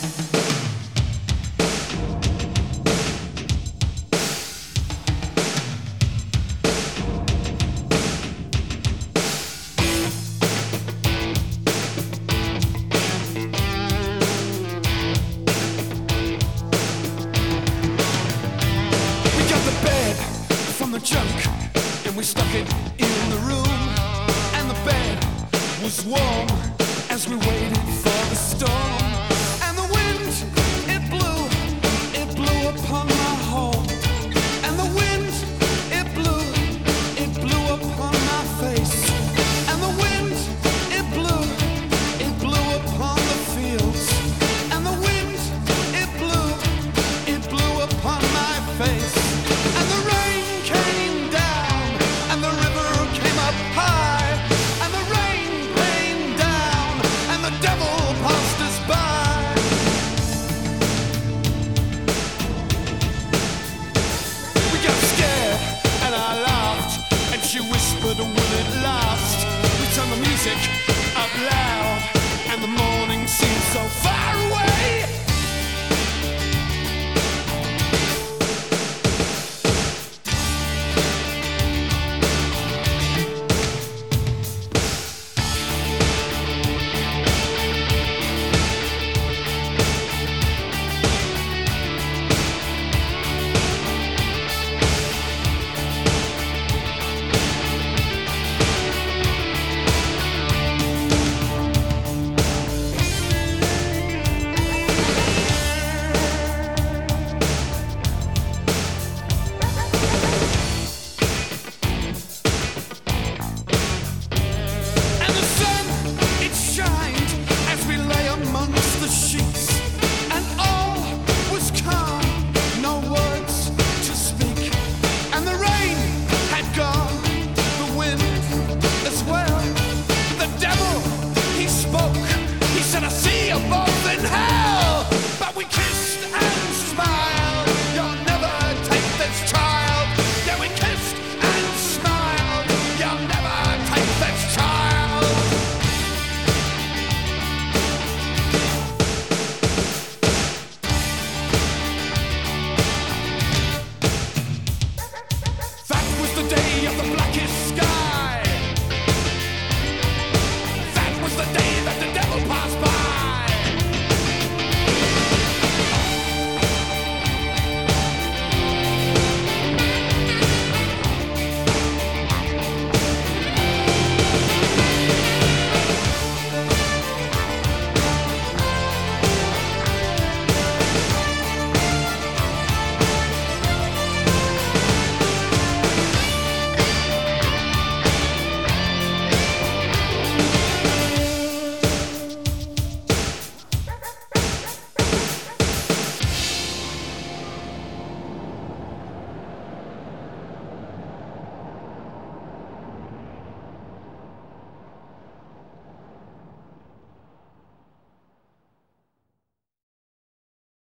We got the bed from the junk and we stuck it in the room. And the bed was warm.